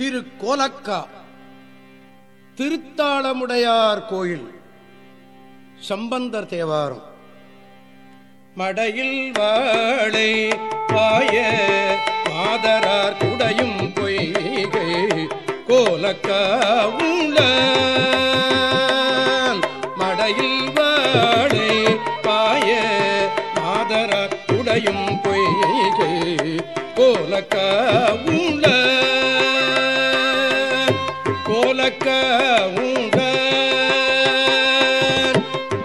திரு கோலக்கா திருத்தாளமுடையார் கோயில் சம்பந்தர் தேவாரம். மடையில் வாழை பாய மாதரார் குடையும் பொய்கை கோலக்கா உள்ள மடையில் வாழை பாய மாதரார் குடையும் பொய்கை கோலக்கா உள்ள கோலக்க உண்ட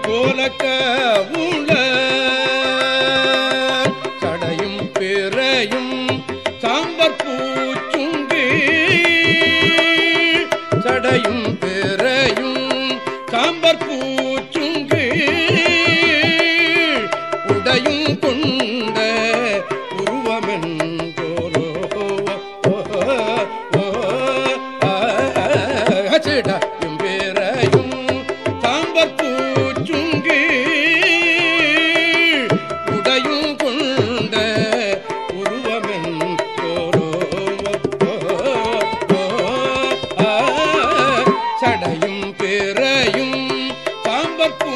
கோலக்க உள்ள சடையும் பிறையும் சாம்பற்பூ சிடையும் பிறையும் சாம்பர் பூச்சுங்கு உடையும் கொண்ட உருவமென் போரோ சடையும் பேரையும் சாம்பர் பூ